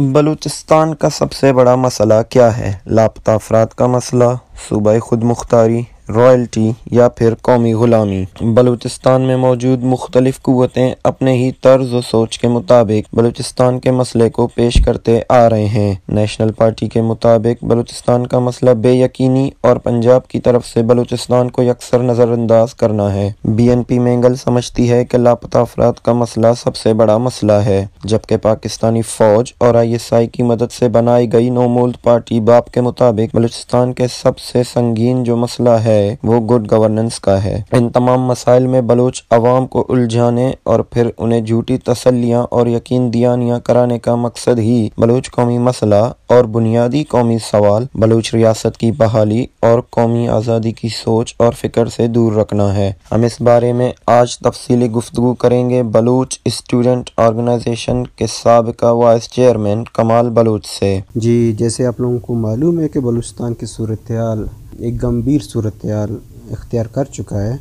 بلوچستان کا سب سے بڑا مسئلہ کیا ہے؟ لاپتہ افراد کا مسئلہ، صوبہ خود مختاری۔ رائلٹی یا پھر قومی غلامی۔ بلوچستان میں موجود مختلف قوتیں اپنے ہی طرز و سوچ کے مطابق بلوچستان کے مسئلے کو پیش کرتے آ رہے ہیں۔ نیشنل پارٹی کے مطابق بلوچستان کا مسئلہ بے یقینی اور پنجاب کی طرف سے بلوچستان کو یکسر نظر انداز کرنا ہے۔ بی این پی مینگل سمجھتی ہے کہ لاپتہ افراد کا مسئلہ سب سے بڑا مسئلہ ہے، جبکہ پاکستانی فوج اور آئی ایس آئی کی مدد سے بنائی گئی نومولد پارٹی باپ کے مطابق بلوچستان کے سب سے سنگین جو مسئلہ ہے وہ گڈ گورننس کا ہے۔ ان تمام مسائل میں بلوچ عوام کو الجھانے اور پھر انہیں جھوٹی تسلیاں اور یقین دیانیاں کرانے کا مقصد ہی بلوچ قومی مسئلہ اور بنیادی قومی سوال بلوچ ریاست کی بحالی اور قومی آزادی کی سوچ اور فکر سے دور رکھنا ہے۔ ہم اس بارے میں آج تفصیلی گفتگو کریں گے بلوچ اسٹوڈنٹ آرگنائزیشن کے سابقہ وائس چیئرمین کمال بلوچ سے۔ جی جیسے آپ لوگوں کو معلوم ہے کہ بلوچستان کی صورتحال ایک گمبھیر صورتحال اختیار کر چکا ہے۔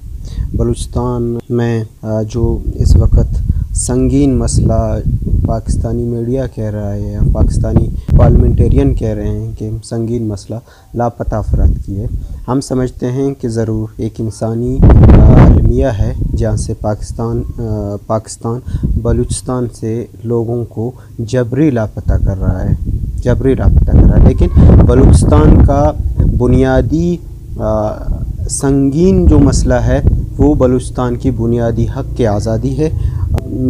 بلوچستان میں جو اس وقت سنگین مسئلہ پاکستانی میڈیا کہہ رہا ہے یا پاکستانی پارلیمنٹیرین کہہ رہے ہیں کہ سنگین مسئلہ لاپتہ افراد کی ہے۔ ہم سمجھتے ہیں کہ ضرور ایک انسانی المیہ ہے جہاں سے پاکستان پاکستان بلوچستان سے لوگوں کو جبری لاپتہ کر رہا ہے، جبری لاپتہ کر رہا ہے۔ لیکن بلوچستان کا بنیادی سنگین جو مسئلہ ہے، وہ بلوچستان کی بنیادی حق کی آزادی ہے۔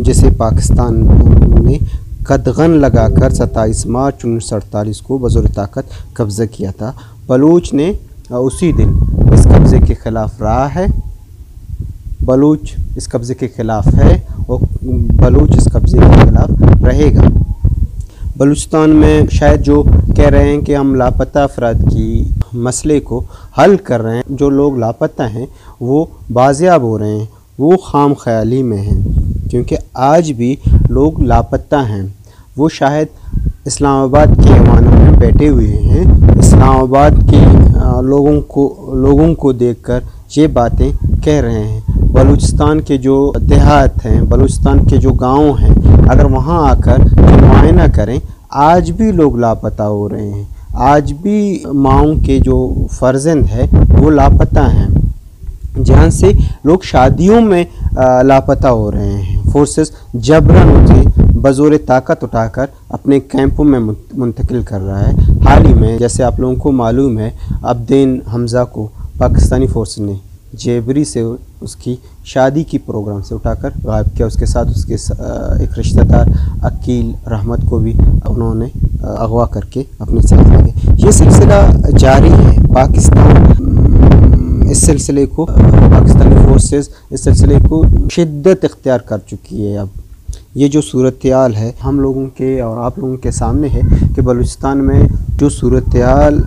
جسے پاکستان نے قدغن لگا کر ستائیس مارچ انیس سو اڑتالیس کو بزور طاقت قبضہ کیا تھا۔ بلوچ نے اسی دن اس قبضے کے خلاف رہا ہے۔ بلوچ اس قبضے کے خلاف ہے۔ اور بلوچ اس قبضے کے خلاف رہے گا۔ بلوچستان میں شاید جو کہہ رہے ہیں کہ ہم لاپتہ افراد کی مسئلے کو حل کر رہے ہیں، جو لوگ لاپتہ ہیں، وہ بازیاب ہو رہے ہیں، وہ خام خیالی میں ہیں۔ کیونکہ آج بھی لوگ لاپتہ ہیں۔ وہ شاید اسلام آباد کے ایوانوں میں بیٹھے ہوئے ہیں۔ اسلام آباد کے لوگوں کو لوگوں کو دیکھ کر یہ باتیں کہہ رہے ہیں۔ بلوچستان کے جو دیہات ہیں، بلوچستان کے جو گاؤں ہیں، اگر وہاں آ کر معائنہ کریں، آج بھی لوگ لاپتہ ہو رہے ہیں۔ آج بھی ماؤں کے جو فرزند ہے، وہ لاپتہ ہیں۔ جہاں سے لوگ شادیوں میں لاپتہ ہو رہے ہیں۔ فورسز جبرن اسے بزور طاقت اٹھا کر اپنے کیمپوں میں منتقل کر رہا ہے۔ حال ہی میں، جیسے آپ لوگوں کو معلوم ہے، عبدین حمزہ کو پاکستانی فورس نے جیبری سے اس کی شادی کی پروگرام سے اٹھا کر غائب کیا۔ اس کے ساتھ اس کے ایک رشتہ دار عقیل رحمت کو بھی انہوں نے اغوا کر کے اپنے ساتھ لگے یہ سلسلہ جاری ہے پاکستان۔ اس سلسلے کو پاکستانی فورسز اس سلسلے کو شدت اختیار کر چکی ہے۔ اب یہ جو صورتحال ہے ہم لوگوں کے اور آپ لوگوں کے سامنے ہے کہ بلوچستان میں جو صورتحال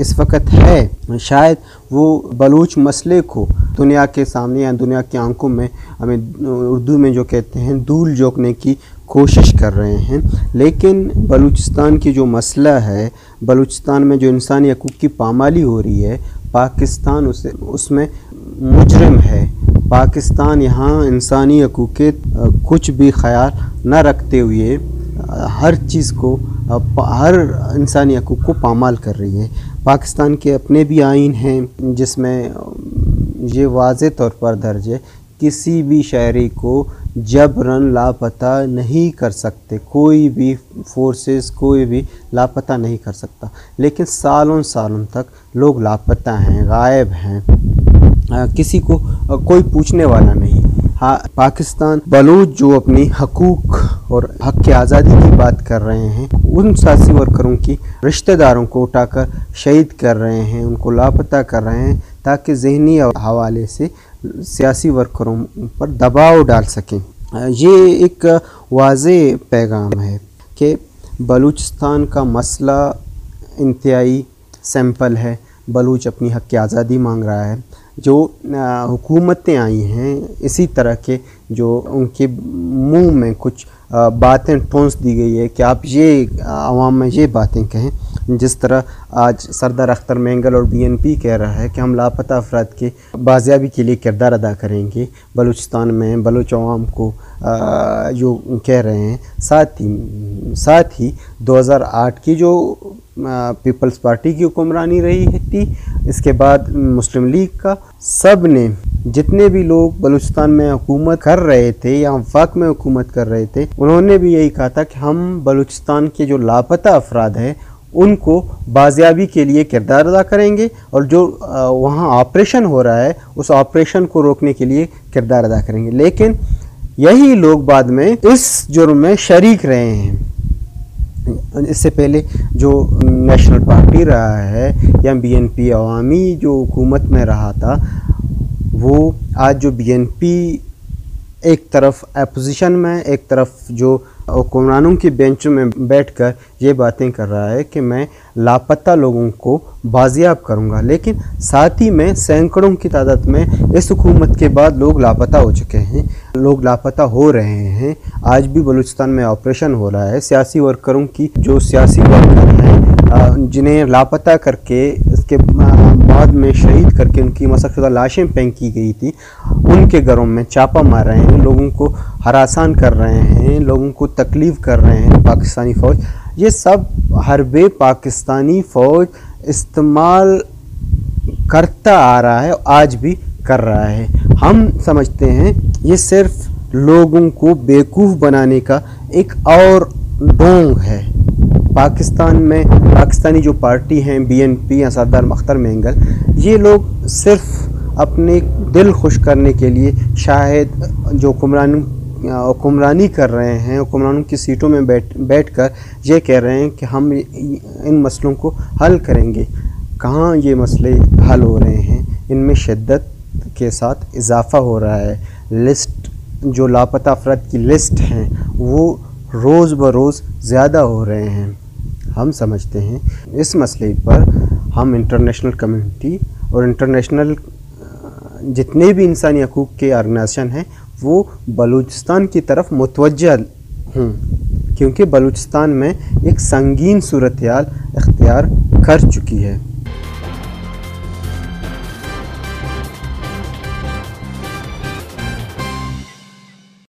اس وقت ہے۔ شاید وہ بلوچ مسئلے کو دنیا کے سامنے یا دنیا کی آنکھوں میں، ہمیں اردو میں جو کہتے ہیں دول جوکنے کی کوشش کر رہے ہیں۔ لیکن بلوچستان کی جو مسئلہ ہے، بلوچستان میں جو انسانی حقوق کی پامالی ہو رہی ہے، پاکستان اسے اس میں مجرم ہے۔ پاکستان یہاں انسانی حقوق کے کچھ بھی خیال نہ رکھتے ہوئے ہر چیز کو، ہر انسانی حقوق کو پامال کر رہی ہے۔ پاکستان کے اپنے بھی آئین ہیں جس میں یہ واضح طور پر درج ہے، کسی بھی شہری کو جبرن لاپتہ نہیں کر سکتے، کوئی بھی فورسز کوئی بھی لاپتہ نہیں کر سکتا۔ لیکن سالوں سالوں تک لوگ لاپتہ ہیں، غائب ہیں۔ کسی کو کوئی پوچھنے والا نہیں۔ ہاں پاکستان بلوچ جو اپنی حقوق اور حق کی آزادی کی بات کر رہے ہیں ان سیاسی ورکروں کی رشتہ داروں کو اٹھا کر شہید کر رہے ہیں، ان کو لاپتہ کر رہے ہیں تاکہ ذہنی حوالے سے سیاسی ورکروں پر دباؤ ڈال سکیں۔ یہ ایک واضح پیغام ہے کہ بلوچستان کا مسئلہ انتہائی سیمپل ہے۔ بلوچ اپنی حق کی آزادی مانگ رہا ہے۔ جو حکومتیں آئی ہیں، اسی طرح کے جو ان کے منہ میں کچھ باتیں ٹھونس دی گئی ہے کہ آپ یہ عوام میں یہ باتیں کہیں جس طرح آج سردار اختر مینگل اور بی این پی کہہ رہا ہے کہ ہم لاپتہ افراد کے بازیابی کے لیے کردار ادا کریں گے۔ بلوچستان میں بلوچ عوام کو جو کہہ رہے ہیں۔ ساتھ ہی ساتھ ہی دو ہزار آٹھ کی جو پیپلز پارٹی کی حکمرانی رہی تھی، اس کے بعد مسلم لیگ کا، سب نے جتنے بھی لوگ بلوچستان میں حکومت کر رہے تھے یا وقت میں حکومت کر رہے تھے، انہوں نے بھی یہی کہا تھا کہ ہم بلوچستان کے جو لاپتہ افراد ہیں ان کو بازیابی کے لیے کردار ادا کریں گے اور جو وہاں آپریشن ہو رہا ہے، اس آپریشن کو روکنے کے لیے کردار ادا کریں گے۔ لیکن یہی لوگ بعد میں اس جرم میں شریک رہے ہیں۔ اس سے پہلے جو نیشنل پارٹی رہا ہے، یا بی این پی عوامی جو حکومت میں رہا تھا، وہ آج جو بی این پی ایک طرف اپوزیشن میں، ایک طرف جو حکمرانوں کی بینچوں میں بیٹھ کر یہ باتیں کر رہا ہے کہ میں لاپتہ لوگوں کو بازیاب کروں گا۔ لیکن ساتھ ہی میں سینکڑوں کی تعداد میں اس حکومت کے بعد لوگ لاپتہ ہو چکے ہیں، لوگ لاپتہ ہو رہے ہیں۔ آج بھی بلوچستان میں آپریشن ہو رہا ہے۔ سیاسی ورکروں کی جو سیاسی ورکر ہیں جنہیں لاپتہ کر کے کے بعد میں شہید کر کے ان کی مسق شدہ لاشیں پھینکی گئی تھی ان کے گھروں میں چاپا مار رہے ہیں، لوگوں کو ہراسان کر رہے ہیں، لوگوں کو تکلیف کر رہے ہیں۔ پاکستانی فوج، یہ سب حرب پاکستانی فوج استعمال کرتا آ رہا ہے، آج بھی کر رہا ہے۔ ہم سمجھتے ہیں، یہ صرف لوگوں کو بیوقوف بنانے کا ایک اور ڈونگ ہے۔ پاکستان میں پاکستانی جو پارٹی ہیں، بی این پی یا سردار مختر مینگل یہ لوگ صرف اپنے دل خوش کرنے کے لیے شاید جو حکمران، حکمرانی کر رہے ہیں، حکمرانوں کی سیٹوں میں بیٹھ بیٹھ کر یہ کہہ رہے ہیں کہ ہم ان مسئلوں کو حل کریں گے۔ کہاں یہ مسئلے حل ہو رہے ہیں؟ ان میں شدت کے ساتھ اضافہ ہو رہا ہے۔ لسٹ، جو لاپتہ افراد کی لسٹ ہیں، وہ روز بروز زیادہ ہو رہے ہیں۔ ہم سمجھتے ہیں۔ اس مسئلے پر ہم انٹرنیشنل کمیونٹی اور انٹرنیشنل، جتنے بھی انسانی حقوق کے آرگنائزیشن ہیں، وہ بلوچستان کی طرف متوجہ ہوں۔ کیونکہ بلوچستان میں ایک سنگین صورتحال اختیار کر چکی ہے۔